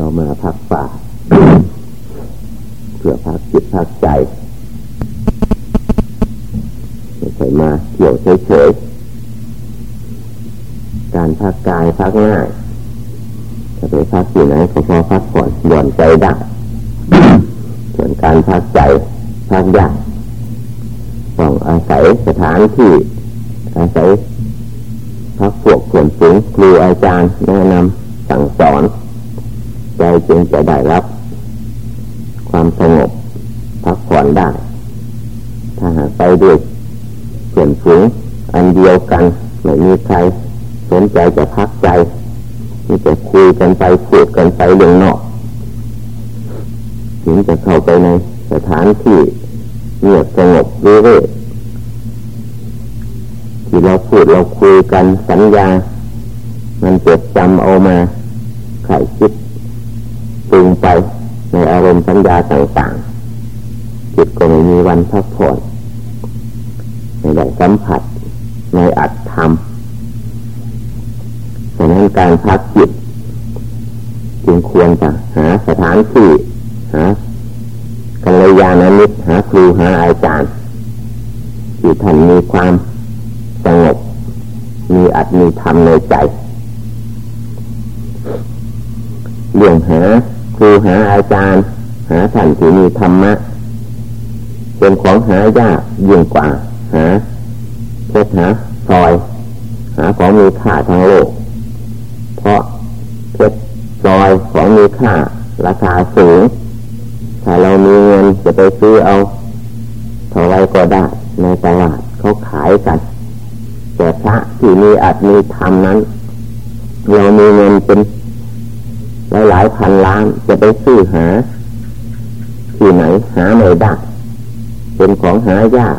เรามาพักป่า เพื่อพักจิตพักใจไม่ใช่มาเกี่ยวเฉยๆการพักกายพักง่าจะไปพักที่ไหนก็พอพักผ่อนหย่อนใจได้ส่วนการพักใจพักยากต้องอาศัยสถานที่ อาศัยพักพวกส่วนสูงครูอาจารย์แนะนำสั่งสอน จึงจะได้รับ ความสงบพักผ่อนได้ ถ้าหากไปด้วยส่วนสูงอันเดียวกันไม่มีใครสนใจจะพักใจมีแต่คุยกันไปพูดกันไปเรื่องนอกถึงจะเข้าไปในสถานที่เงียบสงบเรื่อยที่เราพูดเราคุยกันสัญญา มันจดจำเอามาไข่คิด ปรุงไปในอารมณ์สัญญาต่างๆ จิตก็ไม่มีวันพักผ่อนไม่ได้สัมผัสในอัตธรรมดังนั้นการพักจิตจึงควรจะหาสถานที่หากัลยาณมิตรหาครูหาอาจารย์ที่ท่านมีความสงบมีอัตมีธรรมในใจ เรื่องหา ครูหาอาจารย์ หาท่านที่มีธรรมะ เป็นของหายากยิ่งกว่า หาเพชรหาซอย หาของมีค่าทางโลก เพราะเพชรซอยของมีค่าราคาสูง ถ้าเรามีเงินจะไปซื้อเอาเท่าไรก็ได้ในตลาดเขาขายกันแต่พระที่มีอัตมีธรรมนั้น เรามีเงินเป็น หลายหลายพันล้านจะไปซื้อหา ที่ไหนหาไม่ได้เป็นของหายาก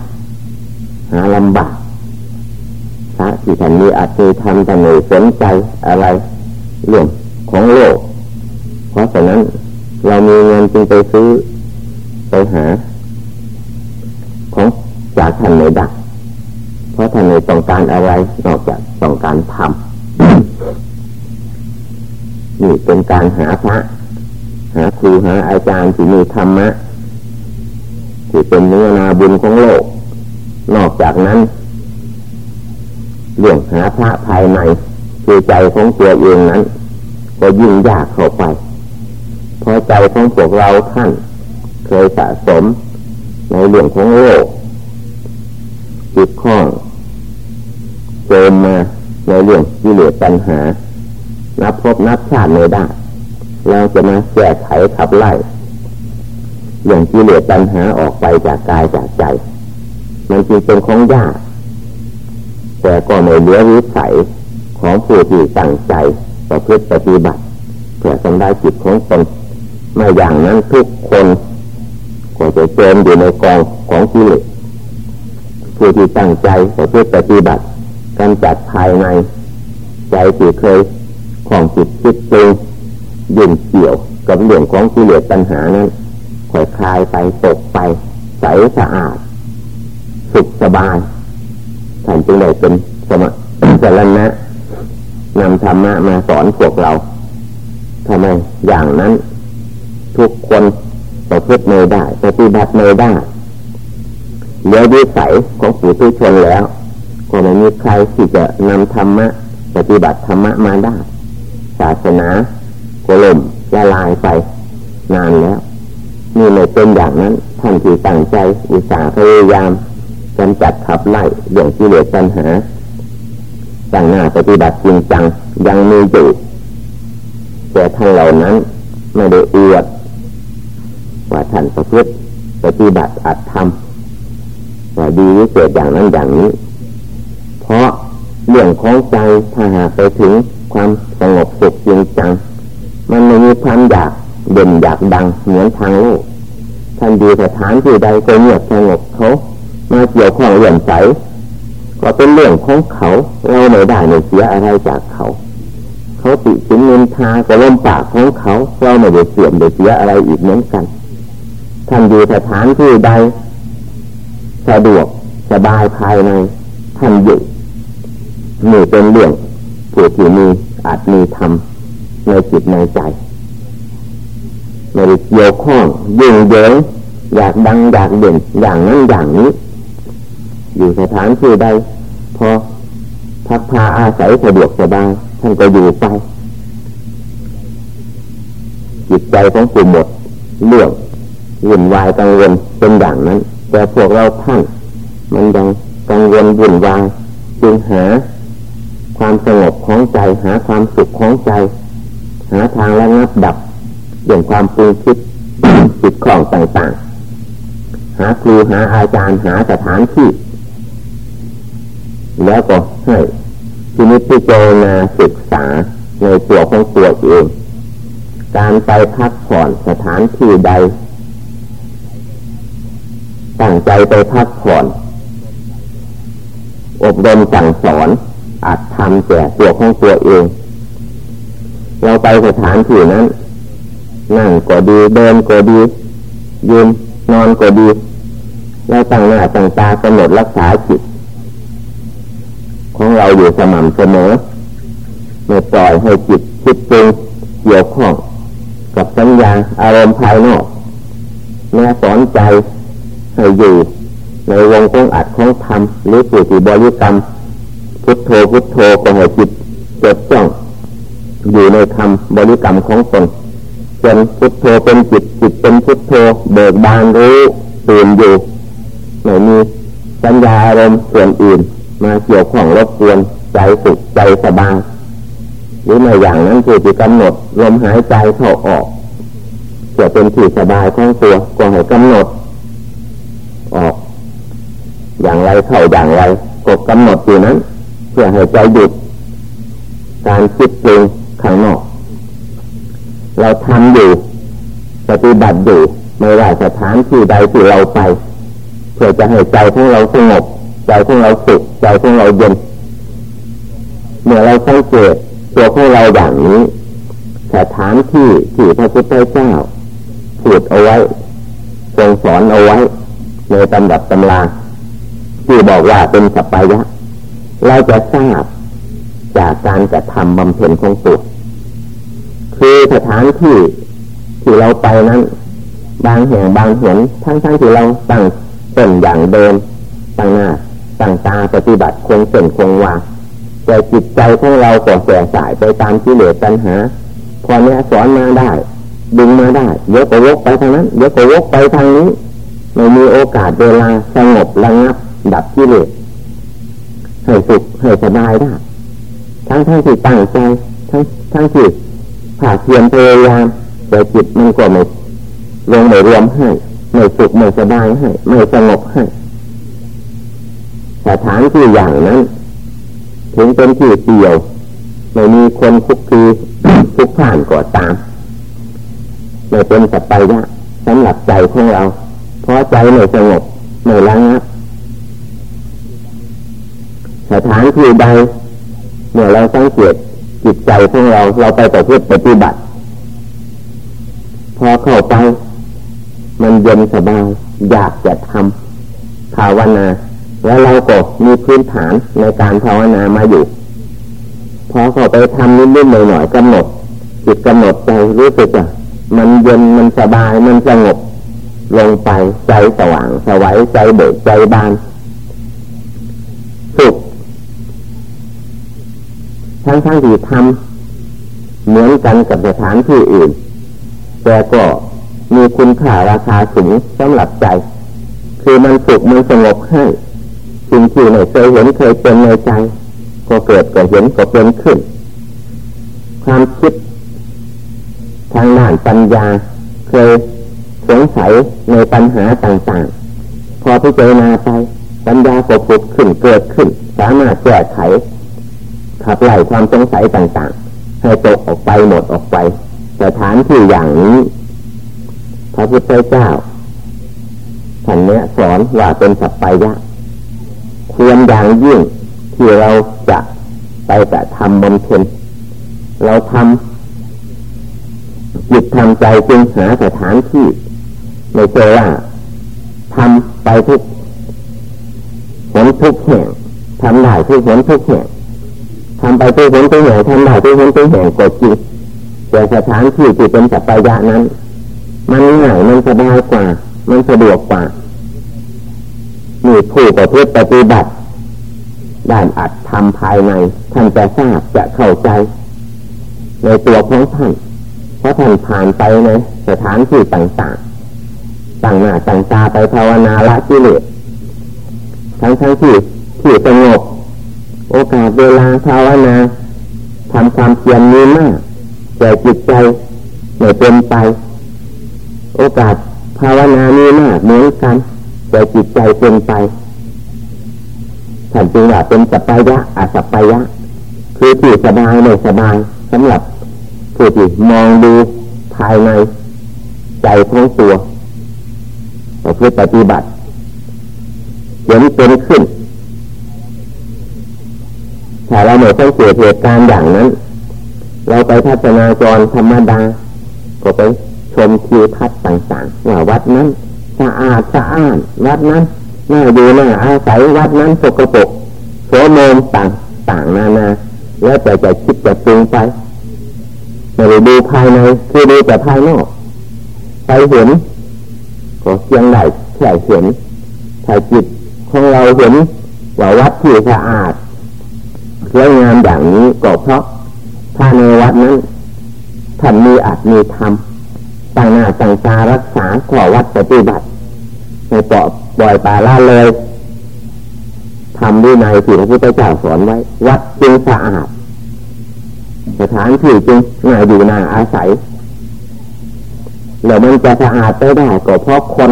หาลำบากพระที่ท่านมีอัตมีธรรมแต่ไม่สนใจอะไรเรื่องของโลก เพราะฉะนั้นเรามีเงินจึงไปซื้อไปหา ของจากท่านไม่ได้เพราะท่านไม่ต้องการอะไรนอกจากต้องการทำ นี่เป็นการหาพระหาครูหาอาจารย์ที่มีธรรมะที่เป็นเนื้อนาบุญของโลก นอกจากนั้นเรื่องหาพระภายในคือใจของตัวเองนั้น ก็ยิ่งยากเข้าไป เพราะใจของพวกเราท่านเคยสะสมในเรื่องของโลกจิตข้องเติมมาในเรื่องกิเลสปัญหา นับพบนับชาติไม่ได้เราจะมาแก้ไขขับไล่เรื่องกิเลสปัญหาออกไปจากกายจากใจ มันจึงเป็นของยาก แต่ก็ไม่เหลือวิสัยของผู้ที่ตั้งใจประพฤติปฏิบัติเพื่อทำได้จิตของตนไม่อย่างนั้นทุกคนก็จะเจมอยู่ในกองของกิเลสผู้ที่ตั้งใจประพฤติปฏิบัติกำจัดภายใน ใจที่เคย ของจิตคิดปรุงยุ่งเกี่ยวกับเรื่องของกิเลสปัญหานั้นค่อยคลายไปตกไป ใสสะอาด สุขสบายท่านจึงได้เป็นสมะสรณะนำธรรมะมาสอนพวกเราทำไมอย่างนั้น ทุกคนประพฤติไม่ได้ปฏิบัติไม่ได้เลือวิสัยของผู้ทุชนแล้ว ก็ไม่มีใครที่จะนำธรรมะ ปฏิบัติธรรมะมาได้ ศาสนาก็ล่มละลายไปนานแล้วนี่ไม่เป็นอย่างนั้นท่านที่ตั้งใจอุตสาห์พยายามกำจัดขับไล่เรื่องที่เหลือปัญหาตั้งหน้าปฏิบัติจริงจังยังมีอยู่แต่ท่านเหล่านั้นไม่ได้อวดว่าท่านประพฤติปฏิบัติอัดทำว่าดีวิเศษอย่างนั้นอย่างนี้ เพราะเรื่องของใจถ้าหากไปถึง ความสงบสุขจริงจัง มันไม่มีความอยากเด่นอยากดังเหมือนทางโลกท่านดีสถานที่ใดก็เงียบสงบเขามาเกี่ยวข้องเหลื่อมใสก็เป็นเรื่องของเขาเราไม่ได้ไม่เสียอะไรจากเขา เขาติชินนินทาก็ล่มปากของเขาเราไม่ได้เสื่อมได้เสียอะไรอีกเหมือนกันท่านอยู่สถานที่ใดสะดวกสบายภายในท่านอยู่นี่เป็นเรื่อง ผู้ที่มีอาจมีธรรมในจิตในใจไม่ได้เกี่ยวข้องยิ่งเหยิงอยากดังอยากเด่นอย่างนั้นอย่างนี้ อยู่สถานที่ใดพอพักพาอาศัยสะดวกสบายท่านก็อยู่ไปจิตใจของผู้หมดเรื่องวุ่นวายกังวลเป็นอย่างนั้น แต่พวกเราท่าน มันยังกังวลวุ่นวายจึงหา ความสงบของใจ หาความสุขของใจ หาทางระงับดับอย่างความปรุงคิดจิตของต่างๆ หาครูหาอาจารย์หาสถานที่ แล้วก็ให้ที่นิพพิจารณาศึกษาในตัวของตัวเอง การไปพักผ่อนสถานที่ใดตั้งใจไปพักผ่อน อบรมสั่งสอน อาจทำแก่ตัวของตัวเอง เราไปสถานที่นั้น นั่งก็ดีเดินก็ดี ยืนนอนก็ดี เราตั้งหน้าตั้งตากำหนดรักษาจิต ของเราอยู่สม่ำเสมอไม่ปล่อยให้จิตคิดปรุงเกี่ยวข้องกับสัญญาอารมณ์ภายนอกแม่สอนใจให้อยู่ในวงของอัดของธรรมหรือปุถิบริกรรม พุทโธพุทโธก็ให้จิตจดจ้องอยู่ในธรรมบริกรรมของตนจนพุทโธเป็นจิตจิตเป็นพุทโธเบิกบานรู้ตื่นอยู่ไม่มีสัญญาอารมณ์ส่วนอื่น มาเกี่ยวข้องรบกวนใจสุขใจสบายหรือในอย่างนั้นคือจิตกำหนดลมหายใจเข้าออกเพื่อเป็นที่สบายของตัวก็ให้กำหนด ออก อย่างไรเข้าอย่างไรกดกำหนดอยู่นั้น พื่อให้ใจหยุดการคิดปรุงข้างนอก เราทำอยู่ปฏิบัติอยู่ไม่ว่าสถานที่ใดที่เราไป เพื่อจะให้ใจของเราสงบใจของเราสุขใจของเราเย็นเมื่อเราสังเกตตัวของเราอย่างนี้สถานที่ที่พระพุทธเจ้าพูดเอาไว้ทรงสอนเอาไว้ในตำรับตำราที่บอกว่าเป็นสัพพยะ เราจะทราบจากการกระทำบำเพ็ญของตัวคือสถานที่ที่เราไปนั้น บางแห่งบางเห็นทั้งทั้งที่เราตั้งเป็นอย่างเดิมตั้งหน้าตั้งตาปฏิบัติคงเป็นคงวาแต่จิตใจของเราก็แสสายไปตามที่เหลือปัญหา พอเนี้ยสอนมาได้ ดึงมาได้เยอะก็วกไปทางนั้นเยอะก็วกไปทางนี้ไม่มีโอกาสเวลาสงบระงับดับที่เหลือ ให้สุขให้สบายได้ทั้งทั้งที่ตั้งใจทั้งทั้งที่ผ่าเทียมพยายามแต่จิตมันก็ไม่ลงไม่รวมให้ไม่สุขไม่สบายให้ไม่สงบให้สถานที่อย่างนั้น ถึงเป็นที่เสี่ยวไม่มีคนคุกคีคุกผ่านก่อตามไม่เป็นสัพพยะสำหรับใจของเรา เพราะใจไม่สงบไม่ระงับ สถานที่ใดเมื่อเราสังเกตจิตใจของเราเราไปต่อเพื่อปฏิบัติ พอเข้าไป มันเย็นสบายอยากจะทำภาวนา แล้วเราก็มีพื้นฐานในการภาวนามาอยู่ พอเข้าไปทำนิดๆหน่อยๆกำหนดจิตกำหนดใจรู้สึกอะมันเย็นมันสบายมันสงบลงไปใจสว่างสวัยใจเบิกใจบานสุข ทั้งทั้งที่ทำเหมือนกันกับสถานที่อื่น แต่ก็มีคุณค่าราคาสูงสำหรับใจ คือมันสุขมันสงบให้สิ่งที่ไม่เคยเห็นเคยเป็นในใจ ก็เกิดก็เห็นก็เป็นขึ้น ความคิด ทางด้านปัญญา เคยสงสัยในปัญหาต่างๆ พอพิจารณาไปปัญญาก็ผุดขึ้นเกิดขึ้น สามารถแก้ไข ขับไล่ความสงสัยต่างๆ ให้ตกออกไปหมดออกไปสถานที่อย่างนี้พระพุทธเจ้าท่านเนี้ยสอนว่าเป็นสัพพยะควรอย่างยิ่งที่เราจะไปแต่ทำบนเพ็ญเราทำจิตทำใจจึงหาสถานที่ไม่ใช่ว่าทำไปทุกผลทุกแห่งทำได้ทุกผลทุกแห่ง ทำไปทุกผลทุกแห่งทำได้ทุกผลทุกแห่งก็จริงแต่สถานที่ที่เป็นสัพพยะนั้น มันง่ายมันสบายกว่า มันสะดวกกว่ามีผู้ประพฤติปฏิบัติด้านอัดทำภายในท่านจะทราบจะเข้าใจ ในตัวของท่านเพราะท่านผ่านไปในสถานที่ต่างๆต่างหน้าต่างตาไปภาวนาละกิเลสทั้งทั้งที่ที่สงบ โอกาสเวลาภาวนาทำความเพียรมีมากแต่จิตใจไม่เป็นไป โอกาสภาวนามีมากเหมือนกัน แต่จิตใจเป็นไปท่านจึงว่าเป็นสัพยะอาสัพยะ คือที่สบายไม่สบายสำหรับผู้ที่มองดูภายในใจของตัวเพื่อปฏิบัติเห็นเป็นขึ้น ถ้าเราไม่ต้องเกิดเหตุการณ์อย่างนั้น เราไปทัศนาจรธรรมดา ก็ไปชมทิวทัศน์ต่างๆว่าวัดนั้นสะอาดสะอ้านวัดนั้นน่าดูน่าอาศัยวัดนั้นสกปรกโสมมต่างต่างนานา แล้วแต่จะคิดจะปรุงไปไม่ได้ดูภายในคือดูแต่ภายนอกไปเห็นก็เพียงได้แค่เห็นถ้าจิตของเราเห็นว่าวัดที่สะอาด สวยงามอย่างนี้ก็เพราะถ้าในวัดนั้นท่านมีอัตมีธรรมต่างหน้าต่างตารักษาขอวัดปฏิบัติในปล่อปล่อยปลาละเลยทำด้วยในที่พระพุทธเจ้าสอนไว้ วัดจึงสะอาดสถานที่จึงน่าอยู่น่าอาศัยแล้วมันจะสะอาดได้ได้ก็เพราะคน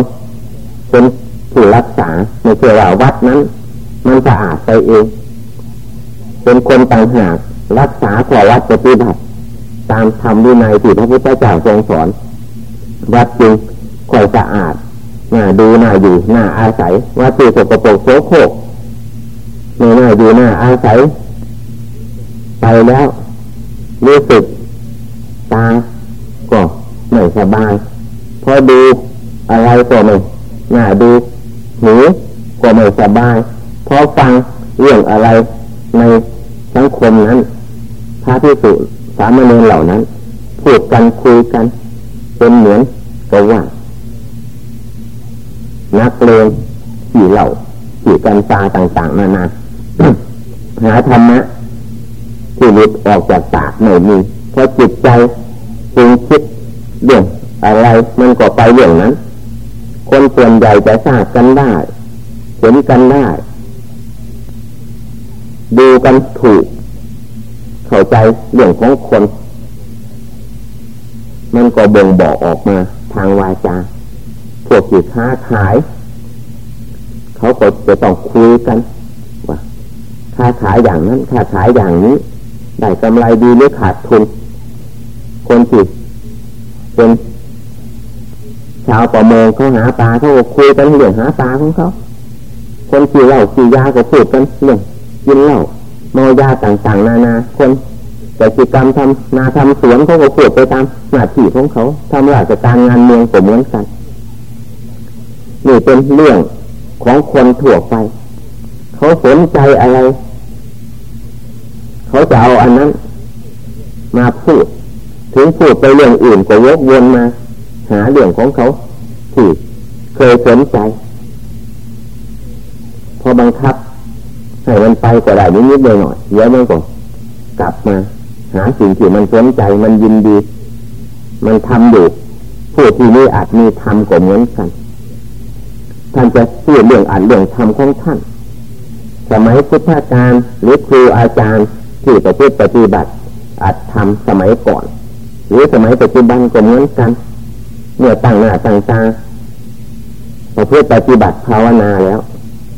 เป็นผู้รักษาไม่ใช่ว่าวัดนั้น มันสะอาดไปเอง เป็นคนต่างหากรักษาขอวัดปฏิบัติตามธรรมวินัยที่พระพุทธเจ้าทรงสอน วัดจึงค่อยสะอาดน่าดูน่าอยู่น่าอาศัยวัดที่สกปรกโสโครกไม่น่าอยู่น่าอาศัย ไปแล้วรู้สึกตาก็ไม่สบายพอดูอะไรก็ไม่น่าดูหูก็ไม่สบายพอฟังเรื่องอะไรใน สังคมนั้นพระพิสุสามเณรเหล่านั้น พูดกันคุยกัน เป็นเหมือนกับว่า นักเลงขี่เหล่าขี่กันตาต่างๆนานาหาธรรมะที่หลุดออกจากปากไม่มีเพราะจิตใจปรุงคิดเรื่องอะไรมันก็ไปเรื่องนั้น คนส่วนใหญ่จะทราบกันได้ เห็นกันได้ ดูกันถูก เข้าใจเรื่องของคน มันก็บ่งบอกออกมาทางวาจาพวกจิตค้าขาย เขาก็จะต้องคุยกันว่าค้าขายอย่างนั้นค้าขายอย่างนี้ ได้กำไรดีหรือขาดทุน คนจิตเป็นชาวประมงเขาหาปลาเขาคุยกันเรื่องหาปลาของเขา คนขี่เหล้าขี่ยาก็พูดกันเรื่อง กินเหล้าเมายาต่างๆ นานาคนแต่กิจกรรมทำนาทำสวนเขาก็พูดไปตามหน้าที่ของเขาทำราชการงานเมืองก็เหมือนกันนี่เป็นเรื่องของคนทั่วไป เขาสนใจอะไร เขาจะเอาอันนั้น มาพูด ถึงพูดไปเรื่องอื่นก็วกวนมา หาเรื่องของเขาที่เคยสนใจ พอบังคับ ให้มันไปก็ได้นิดๆหน่อยๆเยอะมันก็กลับมา หาสิ่งที่มันสนใจมันยินดี มันทำอยู่ผู้ที่นี่อาจมีทำก็เหมือนกันท่านจะพูดเรื่องอ่านเรื่องทำของท่าน สมัยพุทธกาลหรือครูอาจารย์ที่ประพฤติปฏิบัติอาจทำสมัยก่อน หรือสมัยปัจจุบันก็เหมือนกันเมื่อตั้งหน้าตั้งตาพอเพื่อปฏิบัติภาวนาแล้ว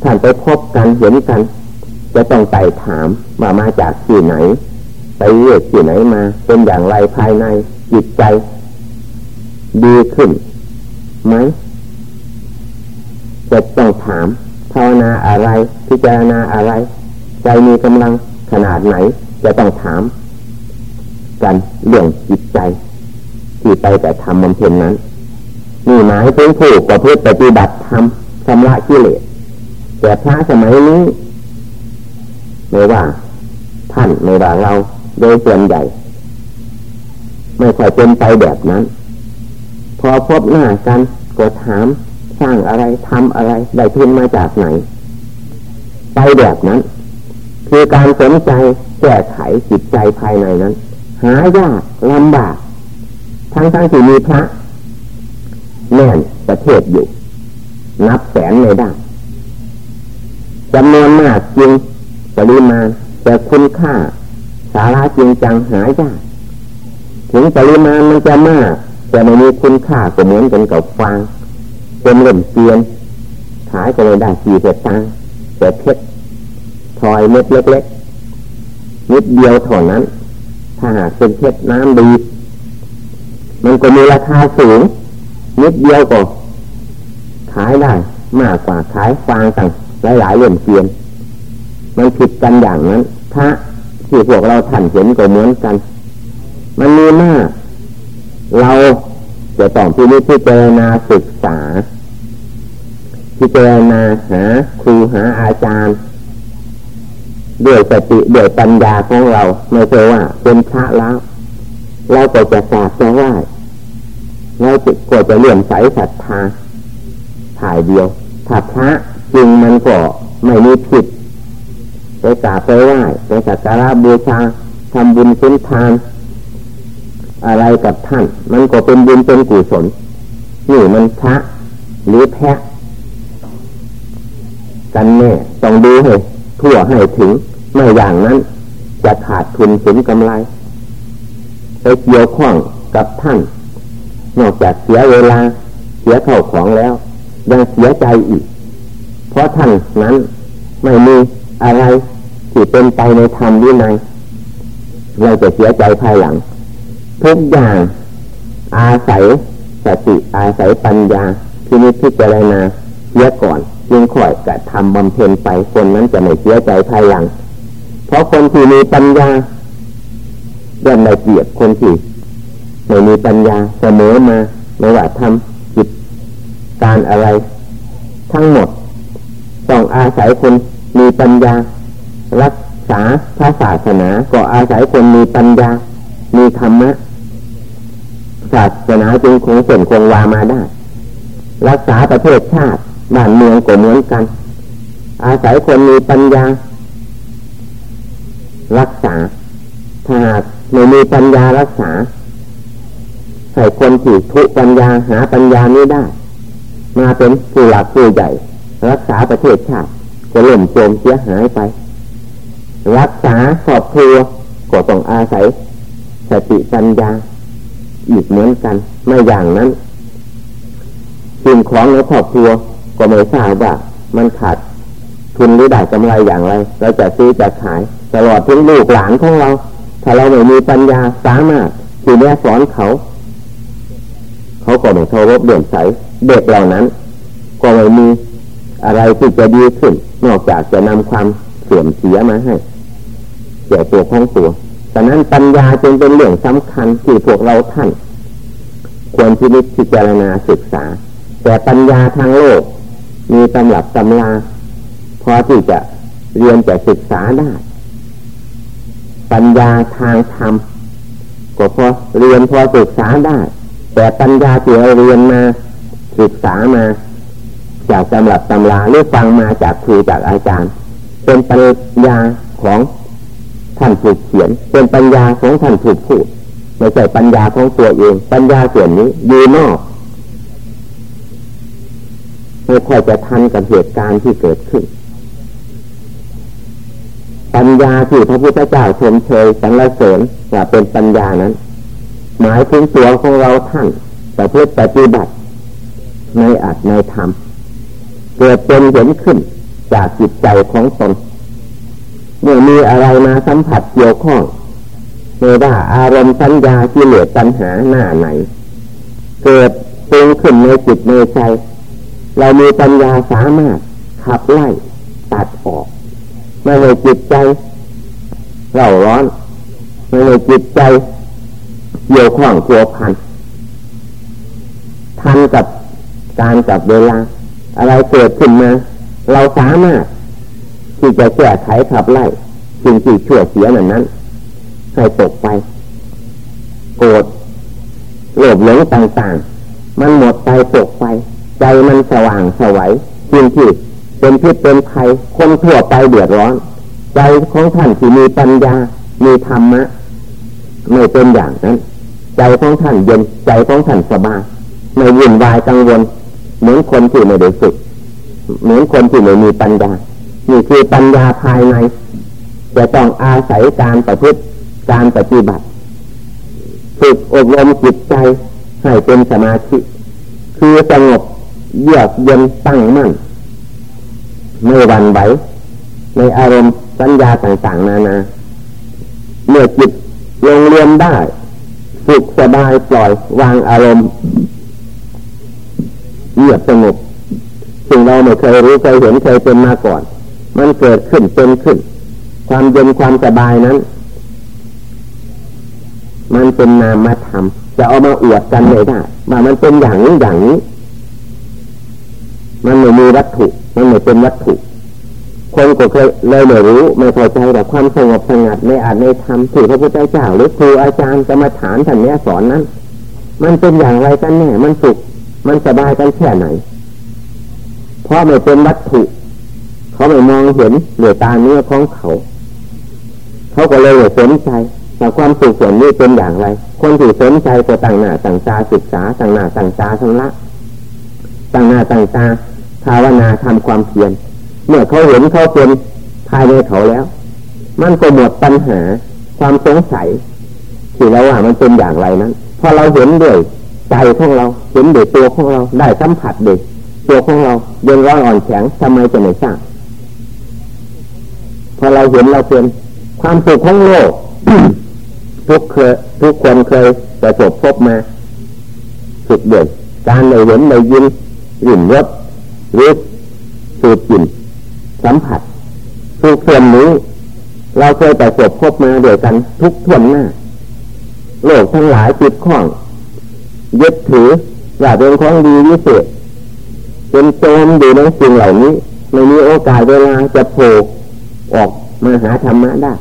ท่านไปพบกันเห็นกัน จะต้องไต่ถามว่ามาจากที่ไหน ไปเรียกที่ไหนมา เป็นอย่างไรภายในจิตใจ ดีขึ้นไหมจะต้องถามภาวนาอะไร พิจารณาอะไร ใจมีกำลังขนาดไหน จะต้องถาม กันเรื่องจิตใจ ที่ไปแต่ทำมันเพ็ญนั้นนี่หมายถึงผู้ประพฤติปฏิบัติธรรมชำระกิเลสแต่พระสมัยนี้ ไม่ว่าท่านไม่ว่าเราโดยส่วนใหญ่ ไม่ค่อยเป็นไปแบบนั้น พอพบหน้ากันก็ถามสร้างอะไรทำอะไรได้ทุนมาจากไหน ไปแบบนั้น คือการสนใจแก้ไขจิตใจภายในนั้น หายากลำบากทั้งทั้งที่มีพระแน่นประเทศอยู่ นับแสนในได้จำนวนมากจริง ปริมาณ แต่คุณค่า สาระจริงจังหายากถึงปริมาณมันจะมาก แต่ไม่มีคุณค่าก็เหมือนกันกับฟางเป็นเล่มเตียนขายก็เลยได้สี่เศษตังแต่เพชรพลอยเม็ดเล็กๆนิดเดียวเท่านั้น ถ้าหากเป็นเพชรน้ำดี มันก็มีราคาสูง นิดเดียวก็ขายได้มากกว่าขายฟางต่างหลายๆเล่มเตียน มันผิดกันอย่างนั้นถ้าที่พวกเราท่านเห็นก็เหมือนกัน มันมีมาก เราจะต้องที่นี้พิจารณาศึกษา พิจารณาหาครูหาอาจารย์ด้วยสติด้วยปัญญาของเราไม่ใช่ว่าเป็นพระแล้วเราก็จะกราบจะไหว้เราจะก็จะเลื่อมใสศรัทธาถ่ายเดียวถ้าพระจริงมันก็ไม่มีผิด ไปกราบไปไหว้ไปสักการะบูชาทำบุญสุนทาน อะไรกับท่าน มันก็เป็นบุญเป็นกุศลนี่มันพระหรือแพะกันแน่ต้องดูให้ทั่วให้ถึงไม่อย่างนั้น จะขาดทุนสูญกำไรไปเกี่ยวข้องกับท่าน นอกจากเสียเวลาเสียเข้าของแล้ว ยังเสียใจอีก เพราะท่านนั้นไม่มี อะไรที่เป็นไปในธรรมวินัยเราจะเสียใจภายหลัง ทุกอย่างอาศัยสติอาศัยปัญญาที่นิพิจารณาเสียก่อนจึงค่อยกระทำบำเพ็ญไปคนนั้นจะไม่เสียใจภายหลัง เพราะคนที่มีปัญญาย่อมได้เกียรติคนที่ไม่มีปัญญาเสมอมาไม่ว่าทำจิตการอะไร ทั้งหมดต้องอาศัยคน มีปัญญา รักษาพระศาสนาก็อาศัยคนมีปัญญา มีธรรมะศาสนาจึงคงเส้นคงวามาได้ รักษาประเทศชาติบ้านเมืองก็เหมือนกัน อาศัยคนมีปัญญา รักษาถ้าไม่มีปัญญารักษาใส่คนที่ทุปัญญาหาปัญญาไม่ได้ มาเป็นผู้หลักผู้ใหญ่ รักษาประเทศชาติ ก็เล่มโจมเสียหายไป รักษาครอบครัวก็ต้องอาศัยสติปัญญาอีกเหมือนกันไม่อย่างนั้นสิ่งของในครอบครัวก็ไม่ทราบว่ามันขาดทุนหรือได้กำไรอย่างไร เราจะซื้อจะขายตลอดถึงลูกหลานของเรา ถ้าเราไม่มีปัญญาสามารถที่แม่สอนเขา เขาก็ไม่เคารพเดือดใสเด็กเหล่านั้น ก็ไม่มี อะไรที่จะดีขึ้น นอกจากจะนำความเสื่อมเสียมาให้เกี่ยตัวของตัวดังนั้นปัญญาจึงเป็นเรื่องสำคัญที่พวกเราท่าน ควรที่พิจารณาศึกษา แต่ปัญญาทางโลก มีตำรับตำราพอที่จะเรียนจะศึกษาได้ ปัญญาทางธรรมก็พอเรียนพอศึกษาได้ แต่ปัญญาที่เราเรียนมาศึกษามา จากตำรับตำราหรือฟังมาจากครูจากอาจารย์ เป็นปัญญาของท่านถูกเขียน เป็นปัญญาของท่านถูกพูดไม่ใช่ปัญญาของตัวเอง ปัญญาส่วนนี้อยู่นอกไม่ค่อยจะทันกับเหตุการณ์ที่เกิดขึ้น ปัญญาที่พระพุทธเจ้าชมเชยสรรเสริญว่าเป็นปัญญานั้น หมายถึงตัวของเราท่านประพฤติปฏิบัติในอัตในธรรม เกิดเป็นเห็นขึ้น จากจิตใจของตนเมื่อมีอะไรมาสัมผัสเกี่ยวข้องไม่ว่าอารมณ์สัญญาที่เหลือปัญหาหน้าไหน เกิดปรุงขึ้นในจิตในใจ เรามีปัญญาสามารถขับไล่ตัดออกไม่ให้จิตใจเราร้อนไม่ให้จิตใจเกี่ยวข้องเกี่ยวพันทันกับการกับเวลา อะไรเกิดขึ้นมา เราสามารถที่จะแก้ไขขับไล่สิ่งที่ชั่วเสียนั้นนั้นให้ตกไป โกรธโลภหลงต่างๆ มันหมดไปตกไป ใจมันสว่างสวัยจริงที่เป็นพิษเป็นภัยคนทั่วไปเดือดร้อน ใจของท่านที่มีปัญญา มีธรรมะไม่เป็นอย่างนั้น ใจของท่านเย็นใจของท่านสบายไม่วุ่นวายกังวล เหมือนคนที่ไม่ได้ฝึกเหมือนคนที่ไม่มีปัญญานี่คือปัญญาภายในจะต้องอาศัยการประพฤติการปฏิบัติฝึกอบรมจิตใจให้เป็นสมาธิ คือสงบเยือกเย็นตั้งมั่นไม่หวั่นไหวในอารมณ์สัญญาต่างๆนานา เมื่อจิตลงเรียนได้สุขสบายปล่อยวางอารมณ์ เงียบสงบสิ่งเราไม่เคยรู้เคยเห็นเคยเป็นมาก่อน มันเกิดขึ้นเป็นขึ้น ความเย็นความสบายนั้น มันเป็นนามธรรมจะเอามาอวดกันไม่ได้ว่ามันเป็นอย่างนี้อย่างนี้ มันไม่มีวัตถุ มันไม่เป็นวัตถุ คนก็เคยเลยไม่รู้ไม่พอใจแต่ความสงบสงัดในอาจในธรรมที่พระพุทธเจ้าหรือครูอาจารย์จะมาฐานท่านนี้สอนนั้น มันเป็นอย่างไรกันแน่ มันสุข มันสบายกันแค่ไหน เพราะไม่เป็นวัตถุ เขาไม่มองเห็นเหลือตาเนื้อของเขา เขาก็เลยสนใจแต่ความสุขส่วนนี้เป็นอย่างไร คนที่สนใจก็ต่างหน้าต่างตาศึกษาต่างหน้าต่างตาทั้งละต่างหน้าต่างตาภาวนาทำความเพียรเมื่อเขาเห็นเขาเป็นภายในเขาแล้ว มันก็หมดปัญหาความสงสัยที่เราว่ามันเป็นอย่างไรนั้นพอเราเห็นด้วย ใจของเราเห็นเด้วยตัวของเราได้สัมผัสเด็กตัวของเราเย็นร้อนอ่อนแข็งทำไมจะไม่ทราบพอเราเห็นเราเป็นความสุขของโลกทุกเคยทุกคนเคยประสบพบมาสุดเด่นการในเห็นในยินยินรสรู้สูดกลิ่นสัมผัสทุกส่วนนี้ เราเคยประสบพบมาเดียวกันทุกทวนหน้าโลกทั้งหลายติดข้อง ยึดถือว่าเป็นของดีวิเศษเป็นโจมอยู่ในสิ่งเหล่านี้ไม่มีโอกาสเวลาจะโผล่ออกมาหาธรรมะได้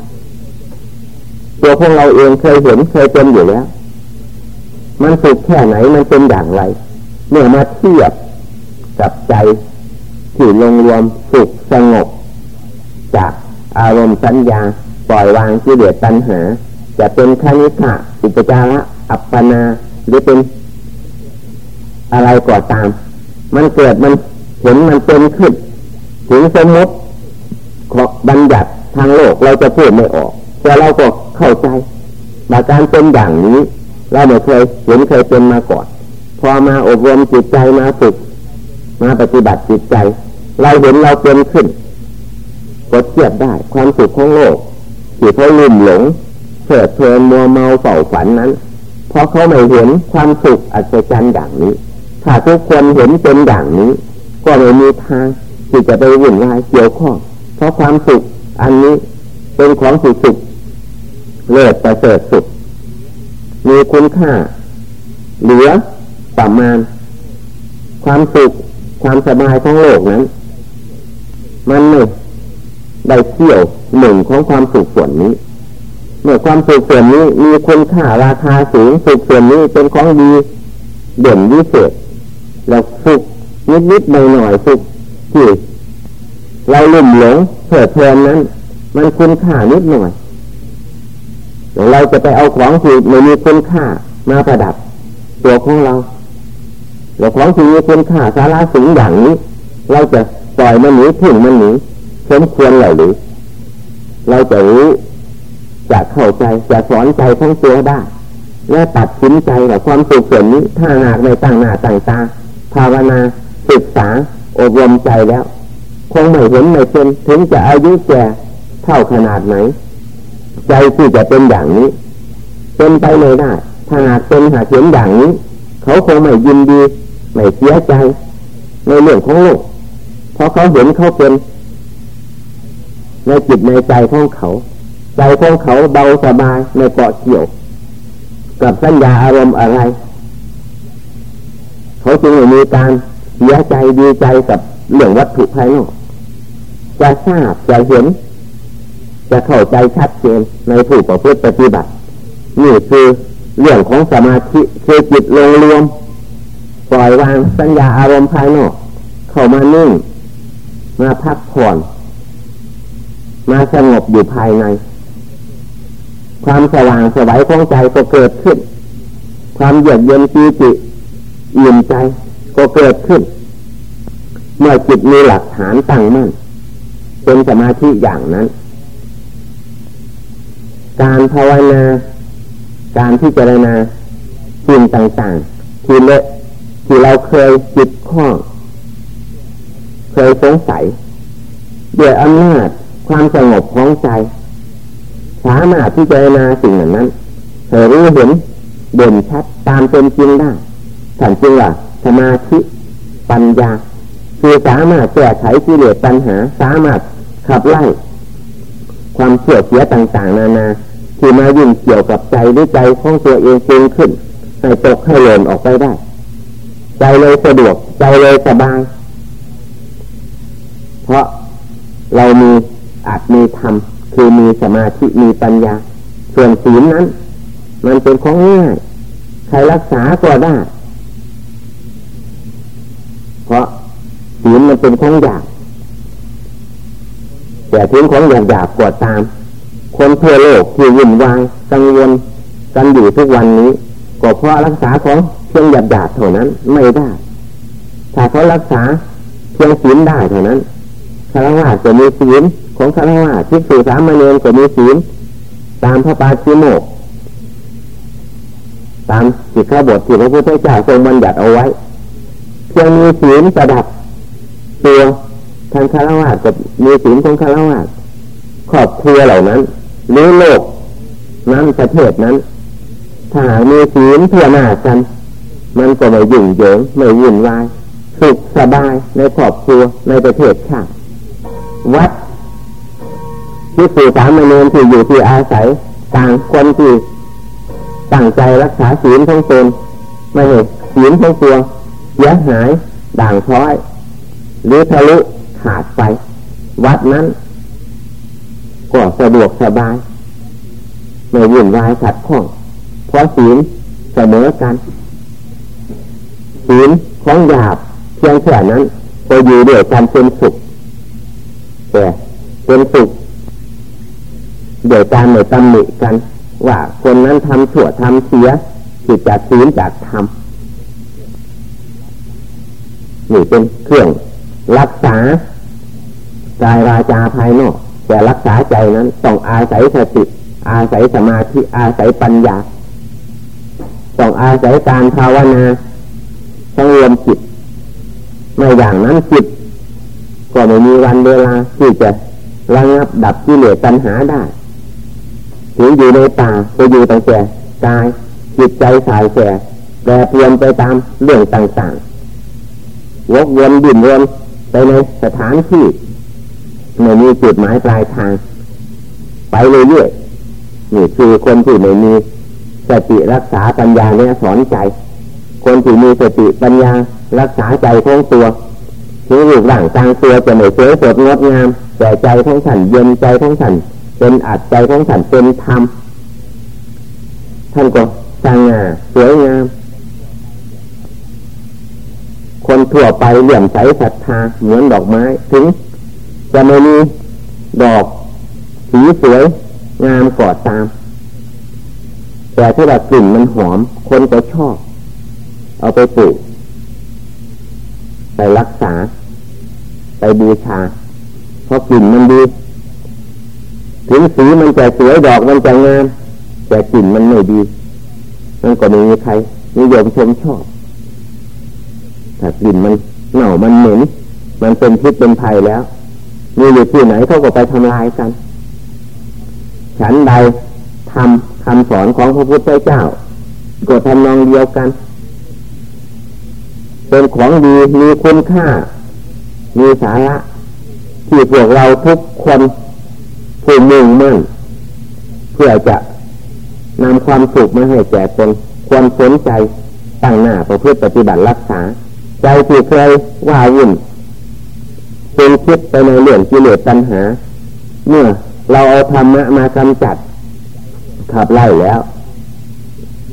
ตัวพวกเราเองเคยเห็นเคยเป็นอยู่แล้ว มันสุขแค่ไหนมันเป็นอย่างไร เมื่อมาเทียบกับใจที่ลงรวมสุขสงบ จากอารมณ์สัญญาปล่อยวางที่เดือดตัณหา จะเป็นคณิกะอุปจาระอัปปนา หรือเป็น อะไรก็ตาม มันเกิดมันเห็นมันเป็นขึ้น ถึงสมมติบัญญัติทางโลกเราจะพูดไม่ออก แต่เราก็เข้าใจว่าการเป็นอย่างนี้ เราไม่เคยเห็นเคยเป็นมาก่อน พอมาอบรมจิตใจมาฝึก มาปฏิบัติจิตใจ เราเห็นเราเป็นขึ้นก็เทียบได้ความสุขของโลกที่เขาลืมหลงเถิดเพลินมัวเมาเฝ้าฝันนั้น เพราะเขาไม่เห็นความสุขอัศจรรย์อย่างนี้ ถ้าทุกคนเห็นเป็นอย่างนี้ ก็ไม่มีทางที่จะไปวุ่นวายเกี่ยวข้องเพราะความสุขอันนี้เป็นของสุขสุขเลิศประเสริฐสุด มีคุณค่า เหลือประมาณ ความสุขความสบายของโลกนั้น มันไม่ได้เที่ยวหนึ่งของความสุขส่วนนี้ เมื่อความสุขส่วนนี้มีคุณค่าราคาสูงสุขส่วนนี้เป็นของดีเด่นวิเศษ แล้วสุขนิดนิดหน่อยหน่อยสุขที่เราลุ่มหลงเผิดเพลินนั้น มันคุณค่านิดหน่อยเราจะไปเอาของที่ไม่มีคุณค่ามาประดับ ตัวของเราแล้ของที่มีคุณค่าสาระสูงอย่างนี้ เราจะปล่อยมันหนีถึงมันหนีสมควรหรือเราจะรู้จะเข้าใจจะสอนใจทั้งตัวได้ และตัดสินใจกับความสุขส่วนนี้ ถ้าหากในต่างหน้าต่างตา ภาวนาศึกษาอบรมใจแล้ว คงไม่เห็นไม่เป็นถึงจะอายุแก่เท่าขนาดไหน ใจที่จะเป็นอย่างนี้ เป็นไปไม่ได้ถ้าหากเป็นหากเห็นอย่างนี้ เขาคงไม่ยินดีไม่เสียใจ ในเรื่องของโลกเพราะเขาเห็นเขาเป็น ในจิตในใจของเขา ใจของเขาเบาสบายในเกาะเกี่ยว กับสัญญาอารมณ์อะไร เขาจึงมีการเสียใจดีใจกับเรื่องวัตถุภายนอกจะทราบจะเห็น จะเข้าใจชัดเจนในผู้ประพฤติปฏิบัติ นี่คือเรื่องของสมาธิคือจิตลงรวม ปล่อยวางสัญญาอารมณ์ภายนอก เข้ามานิ่ง มาพักผ่อน มาสงบอยู่ภายใน ความสว่างสวัยของใจก็เกิดขึ้น ความเยือกเย็นจีจิ อิ่มใจก็เกิดขึ้น เมื่อจิตมีหลักฐานตั้งมั่นเป็นสมาธิอย่างนั้น การภาวนา การที่เจรณาสิ่งต่างๆที่เลที่เราเคยจิตข้องเคยสงสัยด้วยอำนาจความสงบของใจสามารถที่จะนาสิ่งนั้นให้รู้เห็นเด่นชัดตามเป็นจริงได้ ฉันจึงว่าสมาธิปัญญา คือสามารถแก้ไขกิเลสปัญหา สามารถขับไล่ความเสื่อเสียต่างๆ นานา ที่มายุ่งเกี่ยวกับใจหรือใจของตัวเองจริงขึ้นให้ตกให้หล่นออกไปได้ ใจเลยสะดวก ใจเลยสบาย เพราะเรามีอาจมีธรรมคือมีสมาธิมีปัญญา ส่วนศีลนั้น มันเป็นของง่ายใครรักษาก็ได้ เพราะ ศีลมันเป็นของหยาบแต่ถึงของหยาบหยาบกว่าตาม คนทั่วโลกที่วุ่นวายกังวลกันอยู่ทุกวันนี้ก็เพราะรักษาของเพียงหยาบหยาบเท่านั้นไม่ได้ ถ้าเขารักษาเพียงศีลได้เท่านั้นคารวะจะมีศีลของคารวะที่สื่อสามเณรก็มีศีลตามพระปาชิโมกตามสิกขาบทที่พระพุทธเจ้าทรงบัญญัติเอาไว้ เพียงมีศีลประดับ ตัวทางคารวะกับมีศีลของคารวะครอบครัวเหล่านั้นหรือโลกนั้นประเทศนั้นถ้ามีศีลเพื่อหน้ากัน มันก็ไม่ยุ่งเหยิงไม่วุ่นวายสุขสบายในครอบครัวในประเทศชาติวัดที่สื่อสามเณรที่อยู่ที่อาศัยต่างคนที่ตั้งใจรักษาศีลทั้งตนไม่เห็นศีลทั้งตัวเสียหายด่างพร้อย หรือทะลุขาดไป วัดนั้น ก็สะดวกสบาย ไม่วุ่นวายขัดข้องเพราะศีลเสมอกันศีลของหยาบเพียงแค่นั้นก็อยู่ด้วยกันเป็นสุขแต่เป็นสุขเดี๋ยวการเหมือนตำหนิกัน ว่าคนนั้นทำชั่วทำเสียจิตจากศีลจากธรรมนี่เป็นเครื่อง รักษากายวาจาภายนอกแต่รักษาใจนั้นต้องอาศัยสติ อาศัยสมาธิอาศัยปัญญาต้องอาศัยการภาวนาต้องรวมจิตไม่อย่างนั้นจิตก็ไม่มีวันเวลาที่จะระงับดับกิเหลสตัณหาได้ถึงอยู่ในป่าจะอยู่ตั้งแต่กายจิตใจสายแก่แปรเปลี่ยนไปตามเรื่องต่างๆวกวนดิ่นวน ไปในสถานที่ไม่มีจุดหมายปลายทาง ไปเรื่อยๆนี่คือคนที่ไม่มีสติรักษาปัญญาเนี่ยสอนใจ คนที่มีสติปัญญารักษาใจของตัวถึงรูปร่างต่างตัวจะไม่สวยสดงดงาม แต่ใจของฉันเย็นใจของฉันเป็นอัดใจของฉันเป็นธรรมท่านก็สง่าสวยงาม คนทั่วไปเหลี่ยมใสศรัทธาเหมือนดอกไม้ ถึงจะไม่มีดอกสีสวยงามกอดตาม แต่ถ้าแบบกลิ่นมันหอม คนก็ชอบ เอาไปปลูกไปรักษา ไปบูชา เพราะกลิ่นมันดี ถึงสีมันจะสวยดอกมันจะงาม แต่กลิ่นมันไม่ดี มันก็ไม่มีใครนิยมชมชอบ ถ้ากลิ่นมันเน่ามันเหม็นมันเป็นพิษเป็นภัยแล้วมีอยู่ที่ไหนเขาก็ไปทำลายกัน ฉันใดทำคำสอนของพระพุทธเจ้าก็ทำนองเดียวกัน เป็นของดีมีคุณค่า มีสาระที่พวกเราทุกคนผู้มุ่งมั่น เพื่อจะนำความสุขมาให้แก่ตนควรสนใจตั้งหน้าประพฤติปฏิบัติรักษา ใจที่เคยว่าวุ่นเป็นคิดไปในเรื่องกิเลสตัณหา เมื่อเราเอาธรรมะมากำจัด ขับไล่แล้ว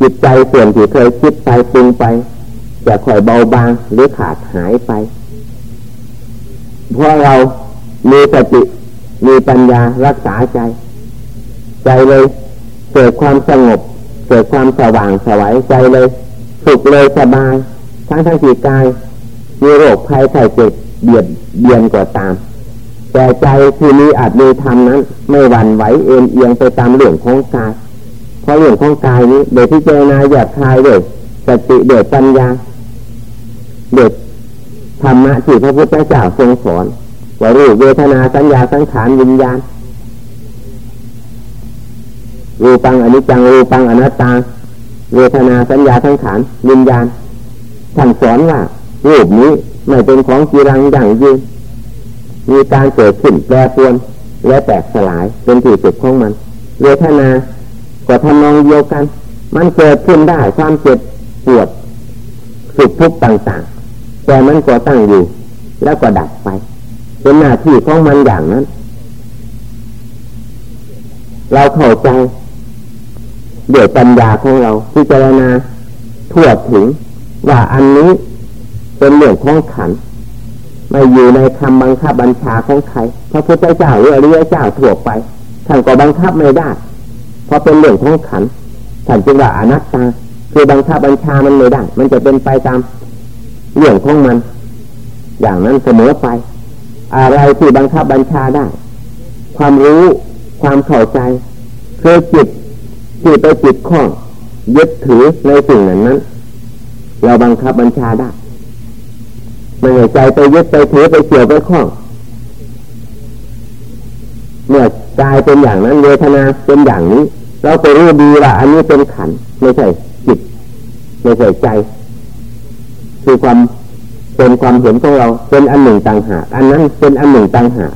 จิตใจส่วนที่เคยคิดไปปรุงไป จะค่อยเบาบางหรือขาดหายไป เพราะเรามีสติมีปัญญารักษาใจ ใจเลยเกิดความสงบ เกิดความสว่างสวัยใจเลย สุขเลยสบาย ทั้งทั้งจิตกายมีโรคภัยไข้เจ็บเบียดเบียนกว่าตาม แต่ใจที่มีอาจมีธรรมนั้น ไม่หวั่นไหวเอ็นเอียงไปตามเรื่องของกาย เพราะเรื่องของกายนี้โดยที่เจนาหยาบคายด้วยสติเดือดปัญญาเดือดธรรมะที่พระพุทธเจ้าทรงสอนว่ารูปเวทนาสัญญาสังขารวิญญาณรูปังอนิจจังรูปังอนัตตา เวทนาสัญญาสังขารวิญญาณ ท่านสอนว่ารูปนี้ไม่เป็นของจีรังอย่างยืนมีการเกิดขึ้นแปรปรวนและแตกสลายเป็นที่สุดของมันเวทนาก็ทำนองเดียวกัน มันเกิดขึ้นได้ความเจ็บปวดสุขทุกข์ต่างๆ แต่มันก็ตั้งอยู่ แล้วก็ดับไป เป็นหน้าที่ของมันอย่างนั้น เราเข้าใจเดี๋ยวปัญญาของเราพิจารณาทั่วถึง ว่าอันนี้เป็นเรื่องของขันไม่อยู่ในคำบังคับบัญชาของใครพระพุทธเจ้าหรืออริยเจ้าทั่วไปท่านก็บังคับไม่ได้เพราะเป็นเรื่องของขันท่านจึงว่าอนัตตา คือบังคับบัญชามันไม่ได้มันจะเป็นไปตามเรื่องของมัน อย่างนั้นเสมอไป อะไรที่บังคับบัญชาได้ ความรู้ความเข้าใจคือจิตที่ไปจิตข้องยึดถือในสิ่งนั้นนั้น เราบังคับบัญชาได้ไม่ใใจไปยึดไปถือไปเกี่ยวไปข้องเมื่อกายเป็นอย่างนั้นเวทนาเป็นอย่างนี้ เราไปรู้ดีว่าอันนี้เป็นขันไม่ใช่จิตไม่ใช่ใจ คือความเป็นความเห็นของเราเป็นอันหนึ่งต่างหากอันนั้นเป็นอันหนึ่งต่างหาก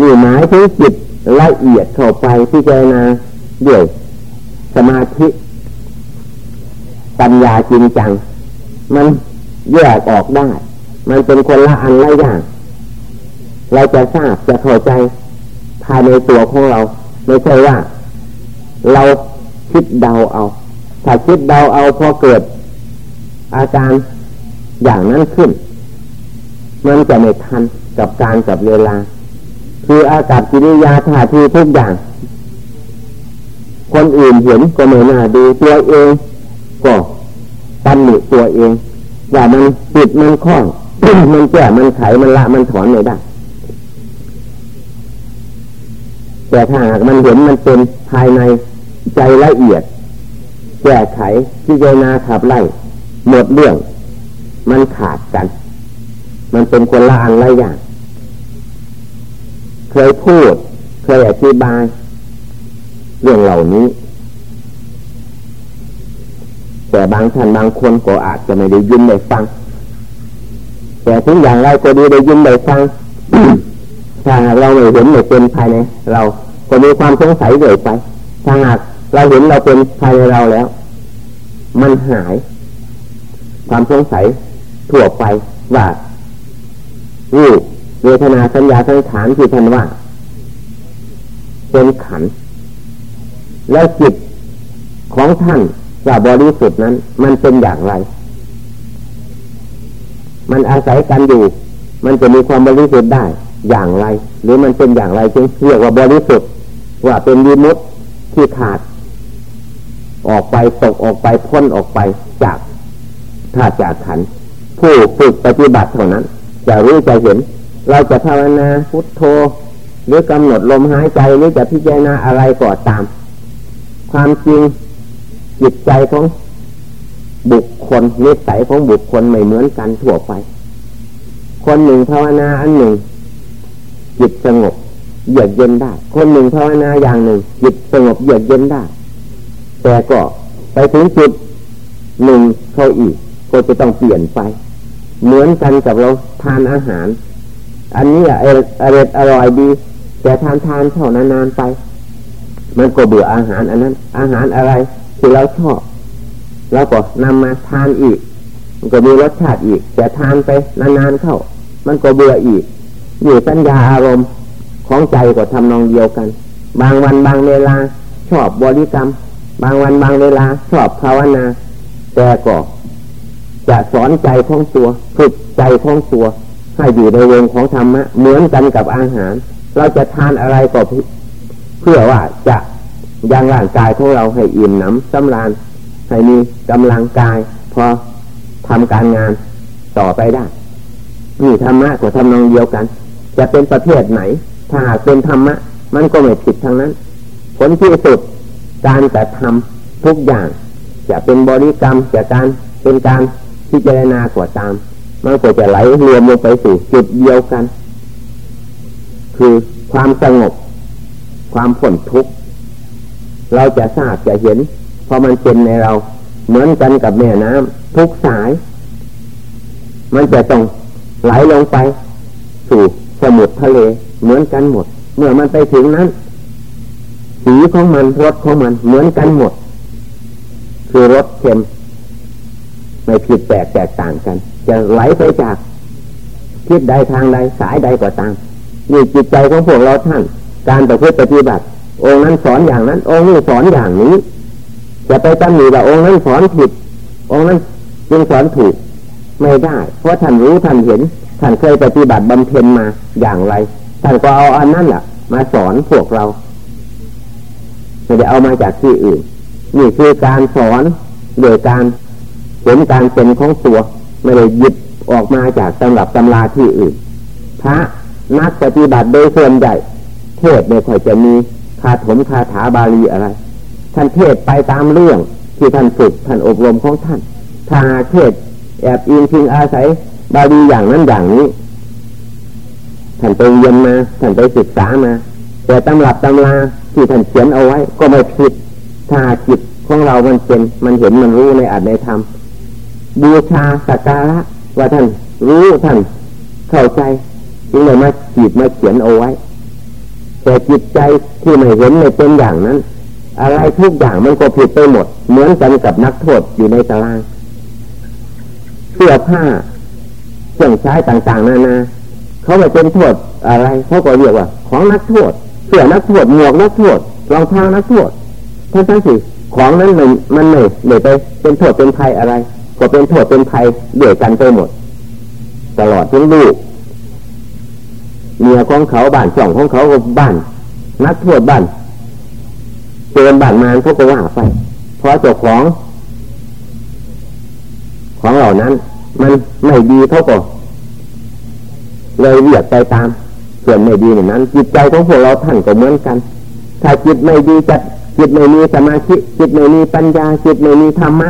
นี่หมายถึงจิตละเอียดเข้าไปพิจารณาด้วยสมาธิ ปัญญาจริงจัง มันแยกออกได้ มันเป็นคนละอันละอย่าง เราจะทราบจะเข้าใจภายในตัวของเรา ไม่ใช่ว่า เราคิดเดาเอา ถ้าคิดเดาเอาพอเกิด อาการอย่างนั้นขึ้น มันจะไม่ทันกับการกับเวลา คืออากับกิริยาท่าทีทุกอย่าง คนอื่นเห็นก็ไม่น่าดูตัวเอง ก็ตันหนิตัวเองว่ามันปิดมันคล้องมันแก้มันไขมันละมันถอนไม่ได้แต่ถ้าหากมันเห็นมันเป็นภายในใจละเอียด แก้ไขที่เจนาขับไล่หมดเรื่อง มันขาดกัน มันเป็นคนละอันละอย่าง เคยพูด เคยอธิบาย เรื่องเหล่านี้ แต่บางท่านบางคนก็อาจจะไม่ได้ยินได้ฟัง แต่ถึงอย่างไรก็ดีได้ยินได้ฟังถ้าเราไม่เห็นไม่เป็นภายใน เราก็มีความสงสัยเรื่อยไปถ้าหากเราเห็นเราเป็นภายในเราแล้ว มันหาย ความสงสัยทั่วไปว่ารูปเวทนาสัญญาสังขารที่ท่านว่า เป็นขัน แล้วจิตของท่าน ว่าบริสุทธิ์นั้น มันเป็นอย่างไร มันอาศัยกันอยู่ มันจะมีความบริสุทธิ์ได้อย่างไร หรือมันเป็นอย่างไรจึงเรียกว่าบริสุทธิ์ ว่าเป็นวิมุตที่ขาด ออกไปตกออกไปพ้นออกไปจากธาตุจากขันผู้ฝึกปฏิบัติเท่านั้น จะรู้จะเห็น เราจะภาวนาพุทโธหรือกำหนดลมหายใจหรือจะพิจารณาอะไรก็ตาม ความจริง จิตใจของบุคคลนิสัยของบุคคลไม่เหมือนกันทั่วไป คนหนึ่งภาวนาอันหนึ่ง จิตสงบเยือกเย็นได้ คนหนึ่งภาวนาอย่างหนึ่ง จิตสงบเยือกเย็นได้ แต่ก็ไปถึงจุดหนึ่งเขาอีก ก็จะต้องเปลี่ยนไป เหมือนกันกับเราทานอาหาร อันนี้อร่อยอร่อยดี แต่ทานทานเท่านานๆไป มันก็เบื่ออาหารอันนั้น อาหารอะไร ที่เราชอบแล้วก็นำมาทานอีก มันก็มีรสชาติอีก แต่ทานไปนานๆเข้า มันก็เบื่ออีก อยู่สัญญาอารมณ์ของใจก็ทำนองเดียวกัน บางวันบางเวลาชอบบริกรรม บางวันบางเวลาชอบภาวนา แต่ก็จจะสอนใจของตัวฝึกใจของตัวให้อยู่ในวงของธรรมะเหมือนกันกับอาหาร เราจะทานอะไรก็เพื่อว่าจะ ยังร่างกายของเราให้อิ่มหนำสำราญให้มีกำลังกาย พอทำการงานต่อไปได้นี่ธรรมะกับทำนองเดียวกัน จะเป็นประเภทไหน ถ้าหากเป็นธรรมะ มันก็ไม่ผิดทั้งนั้น ผลที่สุดการแต่ทำทุกอย่าง จะเป็นบริกรรมจะการเป็นการพิจารณากว่าตาม มันก็จะไหลรวมลงไปสู่จุดเดียวกัน คือความสงบ ความผลทุกข์ เราจะทราบจะเห็นพอมันเป็นในเรา เหมือนกันกับแม่น้ำทุกสาย มันจะต้องไหลลงไป สู่สมุทรทะเลเหมือนกันหมด เมื่อมันไปถึงนั้น สีของมันรสของมันเหมือนกันหมด คือรสเค็มไม่ผิดแปลกแตกต่างกัน จะไหลไปจากทิศใดทางใดสายใดก็ตามนี่จิตใจของพวกเราท่าน การประพฤติปฏิบัติ องค์นั้นสอนอย่างนั้น องค์นี้สอนอย่างนี้จะไปตำหนิว่าองค์นั้นสอนผิด องค์นั้นจึงสอนถูกไม่ได้ เพราะท่านรู้ท่านเห็น ท่านเคยปฏิบัติบำเพ็ญมาอย่างไร ท่านก็เอาอันนั้นแหละมาสอนพวกเราไม่ได้เอามาจากที่อื่น นี่คือการสอนโดยการเห็นการเป็นของตัว ไม่ได้หยิบออกมาจากตำรับตำราที่อื่น พระนักปฏิบัติโดยส่วนใหญ่เทศไม่ค่อยจะมี คาถมคาถาบาลีอะไร ท่านเทศไปตามเรื่องที่ท่านฝึกท่านอบรมของท่าน ถ้าเทศแอบอิงพิงอาศัยบาลีอย่างนั้นอย่างนี้ ท่านไปเรียนมาท่านไปศึกษามาแต่ตำรับตำราที่ท่านเขียนเอาไว้ ก็ไม่ผิดถ้าจิตของเรามันเป็น มันเห็นมันรู้ในอัตในธรรมบูชาสักการะว่าท่านรู้ท่านเข้าใจจึงเลยมาจีบมาเขียนเอาไว้ แต่จิตใจที่ไม่เห็นไม่เป็นอย่างนั้น อะไรทุกอย่างมันก็ผิดไปหมด เหมือนกันกับนักโทษอยู่ในตารางเสื้อผ้าเครื่องใช้ต่างๆนานาเขาไม่เป็นโทษอะไรเขาก็เรียกว่า ของนักโทษเสื้อนักโทษหมวกนักโทษรองเท้านักโทษทั้งทั้งสิของนั้นมันมันไม่ไม่ไปเป็นโทษเป็นภัยอะไร ก็เป็นโทษเป็นภัยเดือดกันไปหมด ตลอดทั้งลูก เมียของเขาบ้านจ่องของเขาก็บ้าน นักโทษบ้านเจอบ้านมารเขาก็ว่าไปเพราะเจ้าของ ของเหล่านั้น มันไม่ดีเขาก็เลยเรียกไปตาม ส่วนไม่ดีอย่างนั้น จิตใจของพวกเราท่านก็เหมือนกัน ถ้าจิตไม่ดีจะจิตไม่มีสมาธิจิตไม่มีปัญญา จิตไม่มีธรรมะ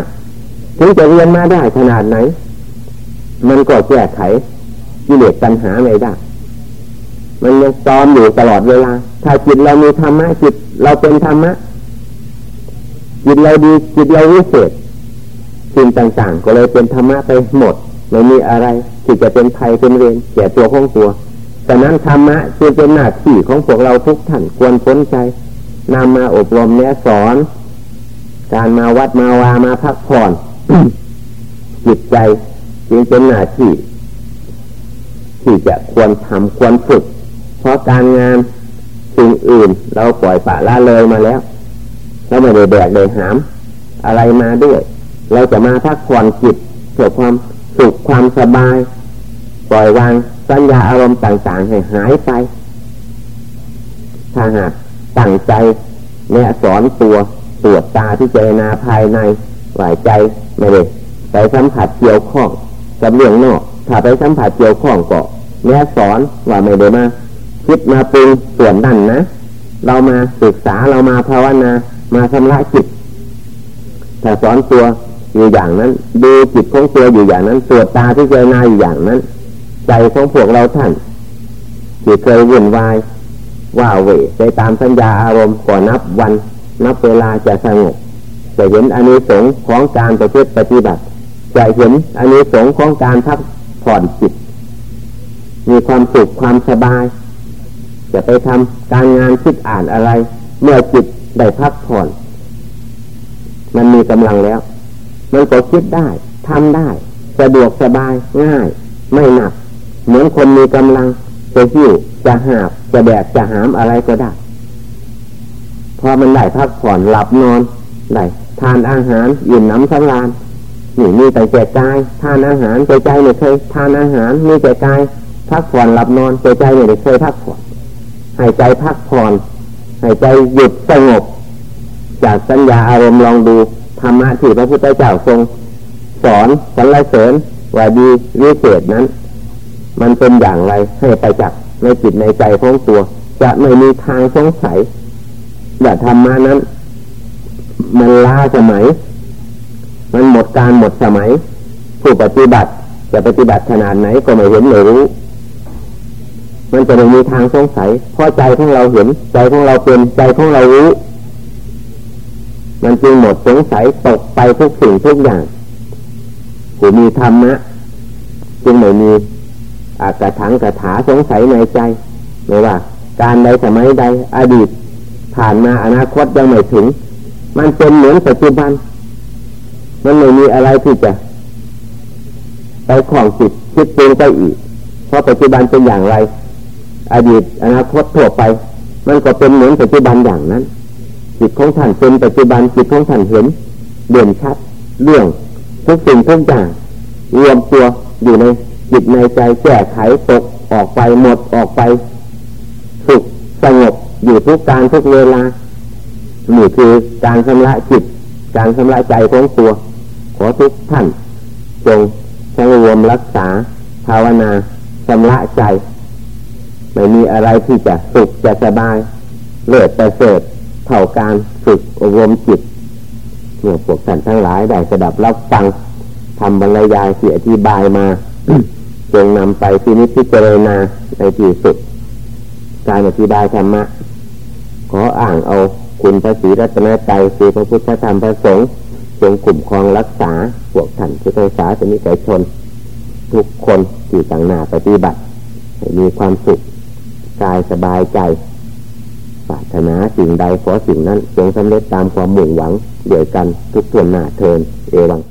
ถึงจะเรียนมาได้ขนาดไหน มันก็แก้ไขกิเลสปัญหาไม่ได้ มันยังซ้อมอยู่ตลอดเวลา ถ้าจิตเรามีธรรมะจิตเราเป็นธรรมะจิตเราดีจิตเราวิเศษสิ่งต่างๆ ก็เลยเป็นธรรมะไปหมดไม่มีอะไรที่จะเป็นภัยเป็นเวรแก่ตัวของตัวแต่นั้นธรรมะจึงเป็นหน้าที่ของพวกเราทุกท่านควรพ้นใจนำมาอบรมแนะสอน การมาวัดมาวามาพักผ่อนจิตใจจึงเป็นหน้าที่ ที่จะควรทำควรฝึก เพราะการงานสิ่งอื่น เราปล่อยปะละเลยมาแล้วเราไม่ได้แบกได้หาม อะไรมาด้วย เราจะมาพักผ่อนจิตเพื่อความสุขความสบาย ปล่อยวางสัญญาอารมณ์ต่างๆให้หายไปถ้าหากตั้งใจเนี่ยสอนตัวตรวจตาที่เจนาภายในหลายใจไม่ได้ไปสัมผัสเกี่ยวข้องกับเรื่องนอกถ้าไปสัมผัสเกี่ยวข้องก็เนี่ยสอนว่าไม่ได้มา คิดมาปรุงส่วนนั่นนะ เรามาศึกษาเรามาภาวนา มาชำระจิตถ้าสอนตัวอยู่อย่างนั้น ดูจิตของตัวอยู่อย่างนั้นตรวจตาที่เจนาอยู่อย่างนั้น ใจของพวกเราท่านที่เคยวุ่นวายว่าเวไปตามสัญญาอารมณ์ก่อนนับวัน นับเวลาจะสงบจะเห็นอานิสงส์ของการประพฤติปฏิบัติจะเห็นอานิสงส์ของการพักผ่อนจิต มีความสุขความสบาย จะไปทำการงานคิดอ่านอะไร เมื่อจิตได้พักผ่อน มันมีกำลังแล้ว มันก็คิดได้ทำได้ สะดวกสบายง่าย ไม่หนัก เหมือนคนมีกำลังจะหิ้วจะหาบจะแบกจะหามอะไรก็ได้ พอมันได้พักผ่อนหลับนอนได้ทานอาหารอิ่มน้ำสำราญนี่มีแต่ใจกายทานอาหารใจใจไม่เคยทานอาหารมีใจกายพักผ่อนหลับนอนใจใจไม่เคยพักผ่อน ใหายใจพักผ่อนใหายใจหยุดสงบ จากสัญญาอารมณ์ลองดูธรรมะที่พระพุทธเจ้าทรง สอนสรรเสริญว่าดีวิเศษนั้น มันเป็นอย่างไรให้ไปจักในจิตในใจของตัว จะไม่มีทางสงสัยอย่าธรรมานั้น มันล้าสมัย มันหมดการหมดสมัย ผู้ปฏิบัติจะปฏิบัติขนาดไหนก็ไม่เห็นไม่รู้ มันจะไม่มีทางสงสัยเพราะใจของเราเห็น ใจของเราเป็นใจของเรารู้ มันจึงหมดสงสัยตกไปทุกสิ่งทุกอย่างผู้มีธรรมะจึงไม่มีอากระถังกระถาสงสัยในใจไม่ว่า การใดสมัยใดอดีต ผ่านมาอนาคตยังไม่ถึง มันเป็นเหมือนปัจจุบัน มันไม่มีอะไรที่จะไปของจิตคิดปรุงไปอีก เพราะปัจจุบันเป็นอย่างไร อดีตอนาคตทั่วไป มันก็เป็นเหมือนปัจจุบันอย่างนั้น จิตของท่านเป็นปัจจุบันจิตของท่านเห็นเด่นชัด เรื่องทุกสิ่งทุกอย่างรวมตัวอยู่ในจิตในใจแก้ไขตกออกไปหมดออกไปสุขสงบอยู่ทุกการทุกเวลานี่คือการชำระจิต การชำระใจของตัว ขอทุกท่าน จงสังรวมรักษาภาวนาชำระใจ ไม่มีอะไรที่จะสุขจะสบาย เลิศประเสริฐเท่าการฝึกอบรมจิตเมื่อพวกท่านทั้งหลายได้สดับรับฟังทำบรรยายเสียอธิบายมาจงนำไปที่นิพพิจารณาในที่สุด การอธิบายธรรมะ ขออ่างเอาคุณพระศรีรัตนใจคือพระพุทธธรรมพระสงฆ์จงกลุ่มครองรักษาพวกท่านพุทธศาสนิกชน ทุกคนที่ต่างหน้าปฏิบัติให้มีความสุข กายสบายใจปรารถนาสิ่งใดขอสิ่งนั้นจงสำเร็จตามความมุ่งหวังเดียวกันทุกส่วนหน้าเทินเอวัง